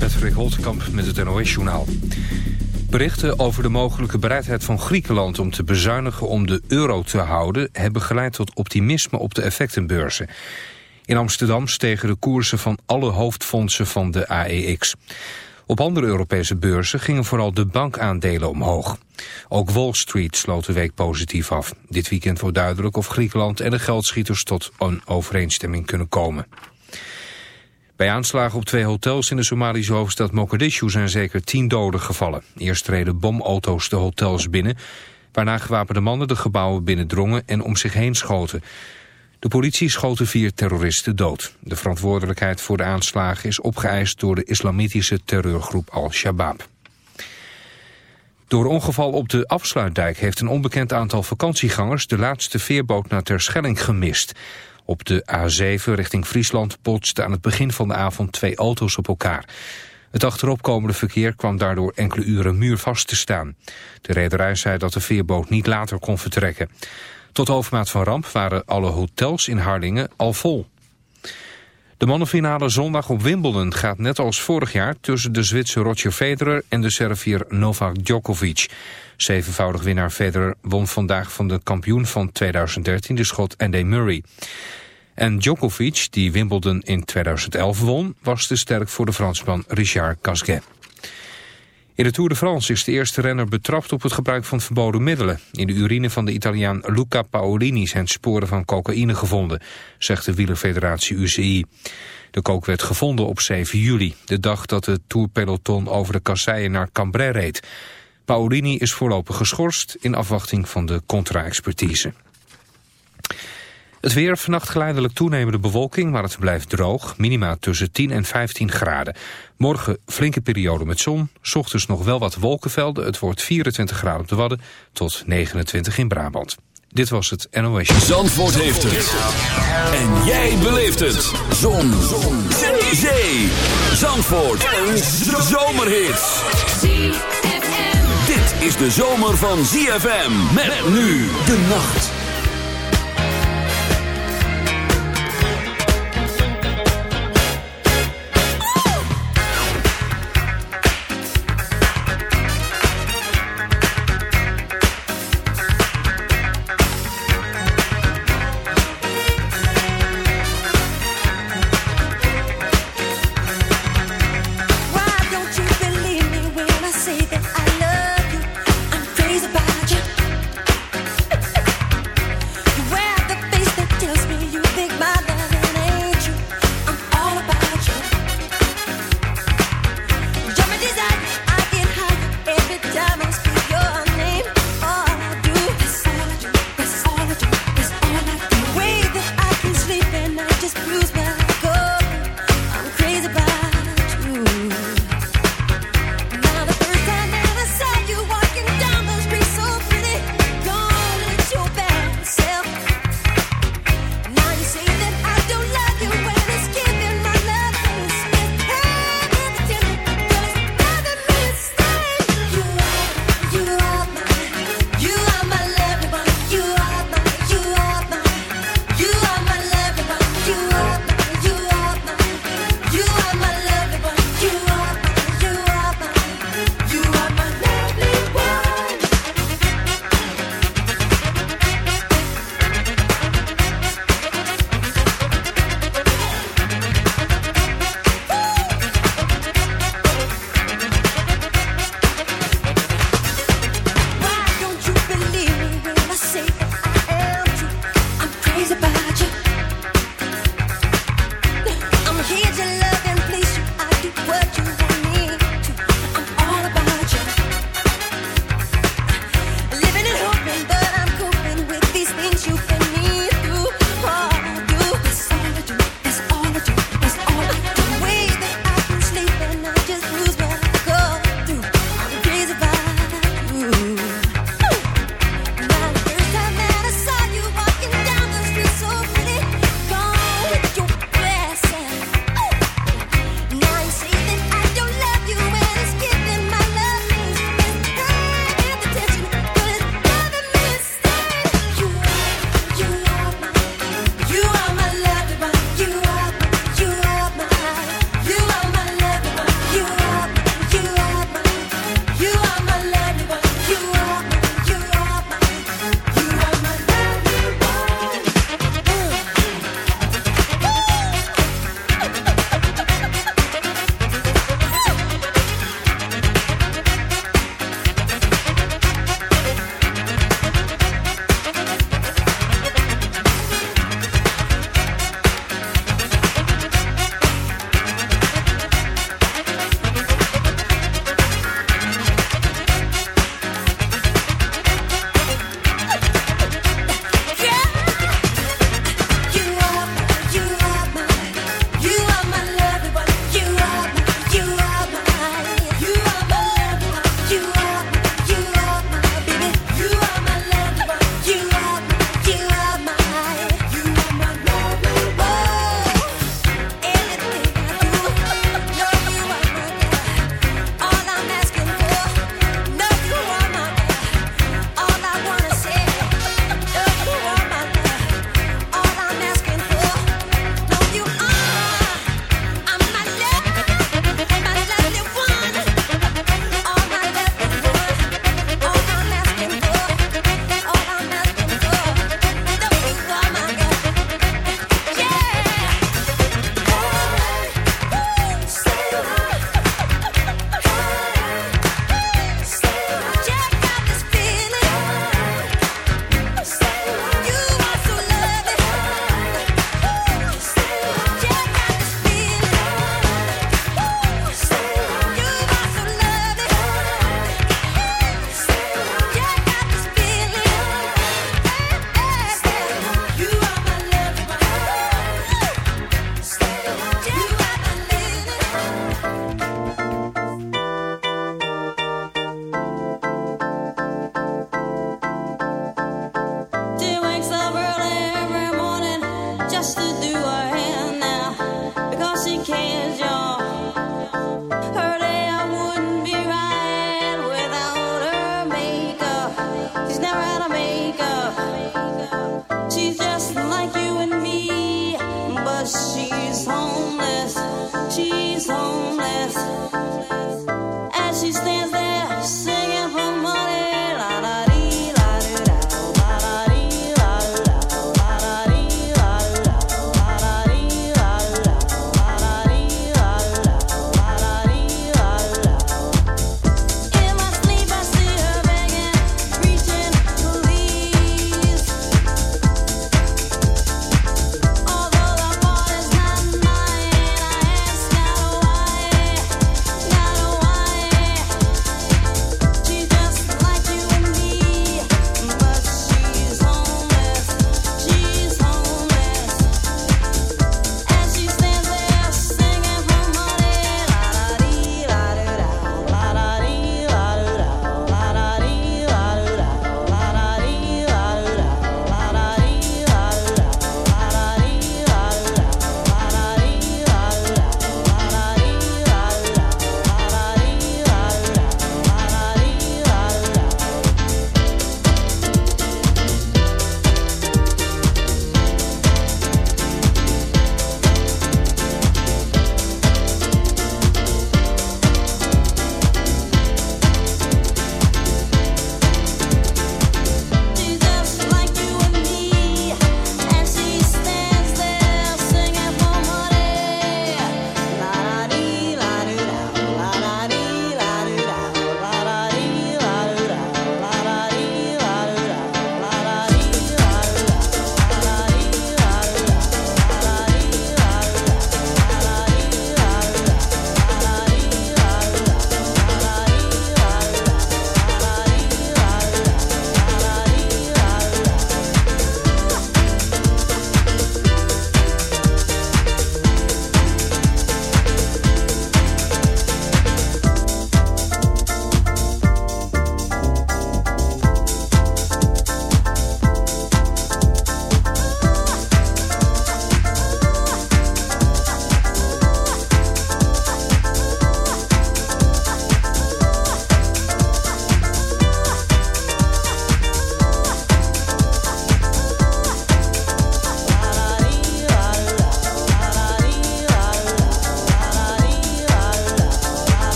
Patrick Holtkamp met het NOS-journaal. Berichten over de mogelijke bereidheid van Griekenland om te bezuinigen om de euro te houden... hebben geleid tot optimisme op de effectenbeurzen. In Amsterdam stegen de koersen van alle hoofdfondsen van de AEX. Op andere Europese beurzen gingen vooral de bankaandelen omhoog. Ook Wall Street sloot de week positief af. Dit weekend wordt duidelijk of Griekenland en de geldschieters tot een overeenstemming kunnen komen. Bij aanslagen op twee hotels in de Somalische hoofdstad Mogadishu zijn zeker tien doden gevallen. Eerst reden bomauto's de hotels binnen, waarna gewapende mannen de gebouwen binnendrongen en om zich heen schoten. De politie schoten vier terroristen dood. De verantwoordelijkheid voor de aanslagen is opgeëist door de islamitische terreurgroep Al-Shabaab. Door ongeval op de afsluitdijk heeft een onbekend aantal vakantiegangers de laatste veerboot naar Terschelling gemist. Op de A7 richting Friesland botsten aan het begin van de avond twee auto's op elkaar. Het achteropkomende verkeer kwam daardoor enkele uren muurvast te staan. De rederij zei dat de veerboot niet later kon vertrekken. Tot overmaat van ramp waren alle hotels in Hardingen al vol. De mannenfinale zondag op Wimbledon gaat net als vorig jaar... tussen de Zwitser Roger Federer en de Servier Novak Djokovic. Zevenvoudig winnaar Federer won vandaag van de kampioen van 2013, de schot Andy Murray. En Djokovic, die Wimbledon in 2011 won, was te sterk voor de Fransman Richard Gasquet. In de Tour de France is de eerste renner betrapt op het gebruik van verboden middelen. In de urine van de Italiaan Luca Paolini zijn sporen van cocaïne gevonden, zegt de wielerfederatie UCI. De kook werd gevonden op 7 juli, de dag dat de Tourpeloton over de kasseien naar Cambrai reed. Paolini is voorlopig geschorst in afwachting van de contra-expertise. Het weer, vannacht geleidelijk toenemende bewolking, maar het blijft droog. Minima tussen 10 en 15 graden. Morgen flinke periode met zon. Ochtends nog wel wat wolkenvelden. Het wordt 24 graden op de Wadden tot 29 in Brabant. Dit was het NOS. Zandvoort heeft het. En jij beleeft het. Zon. zon. Zee. Zandvoort. Een zomerhit. Dit is de zomer van ZFM. Met nu de nacht.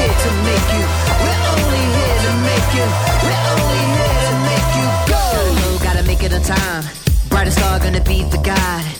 Here to make you. We're only here to make you. We're only here to make you go. Gotta know, gotta make it on time. Brightest star gonna be the guide.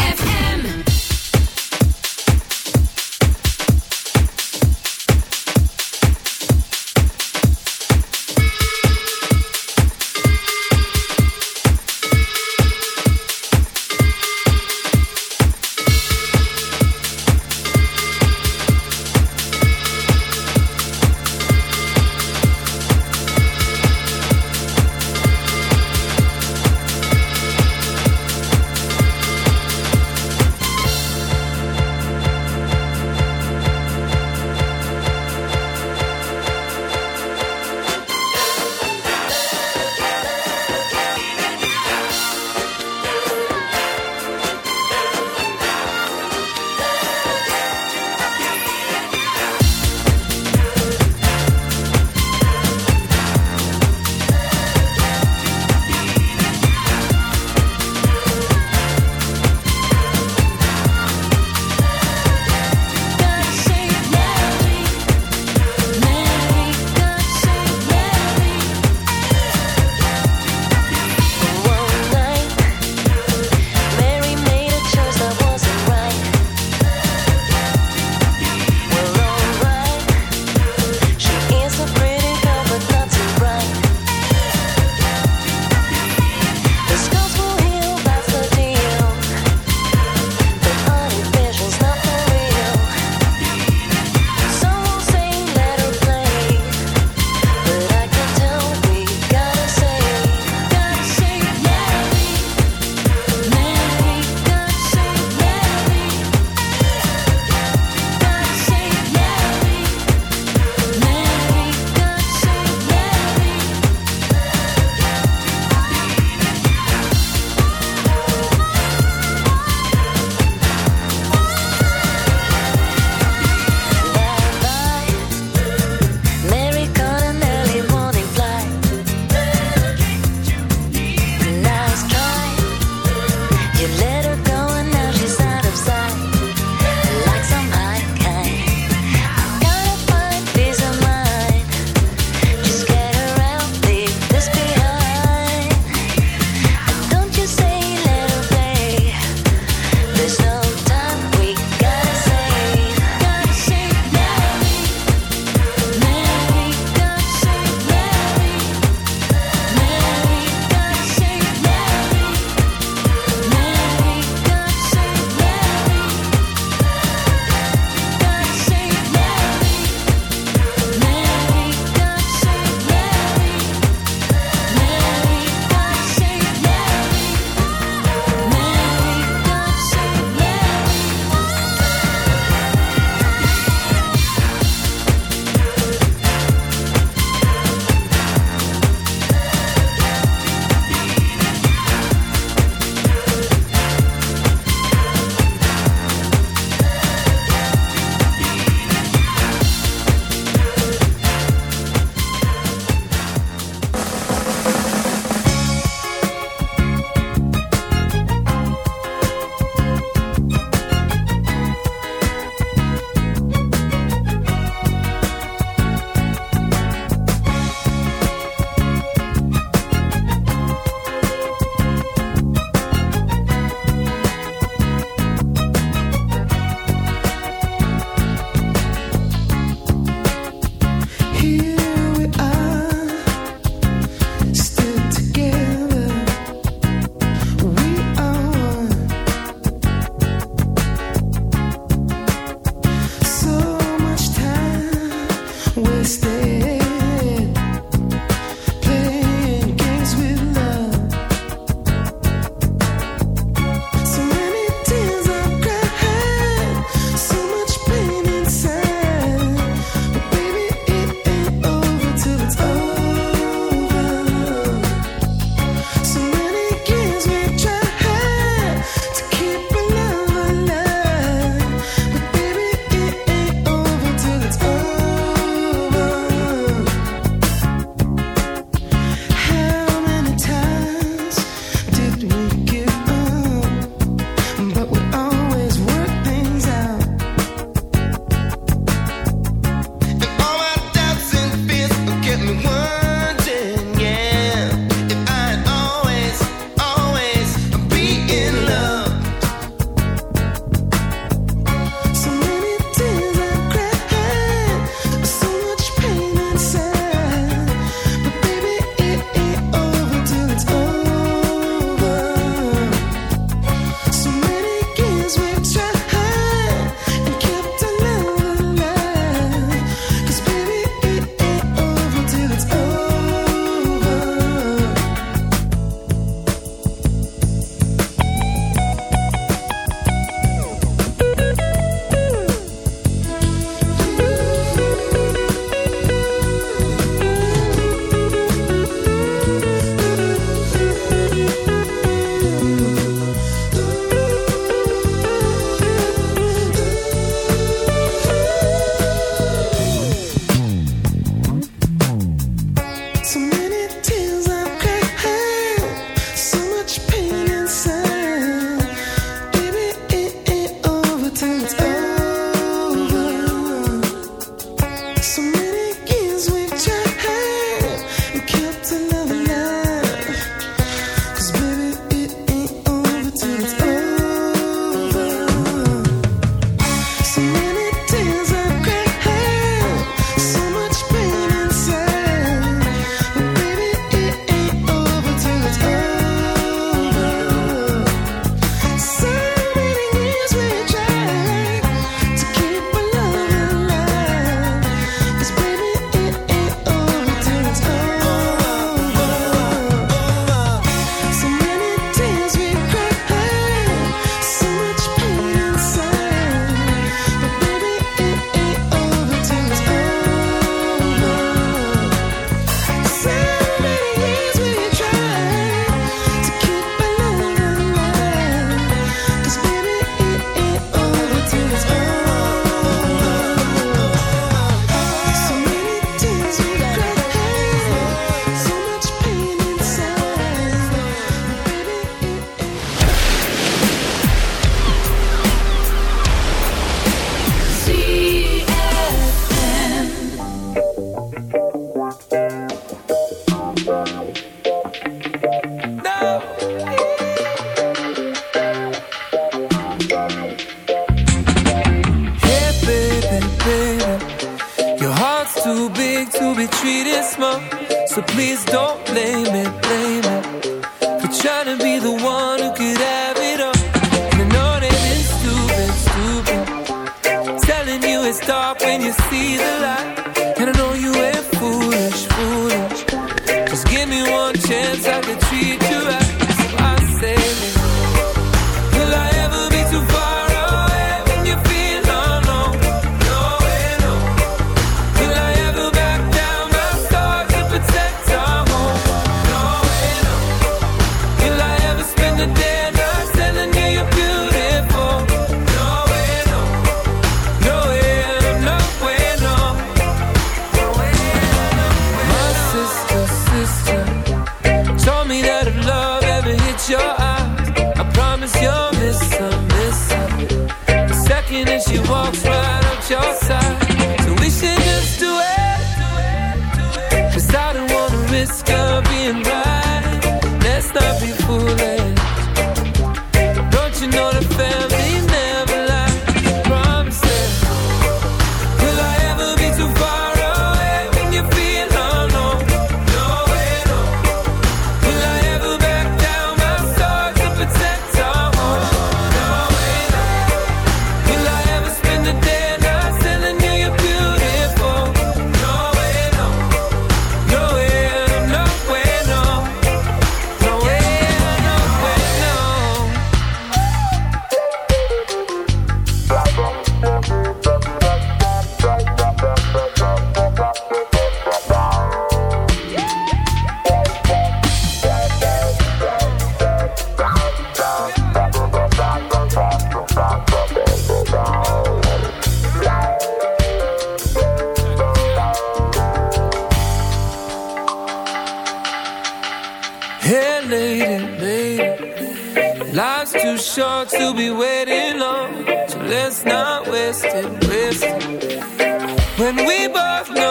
let's not waste it, waste it. When we both know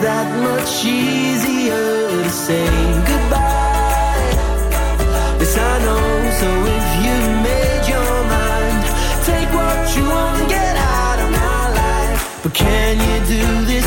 that much easier to say goodbye. Yes, I know. So if you made your mind, take what you want get out of my life. But can you do this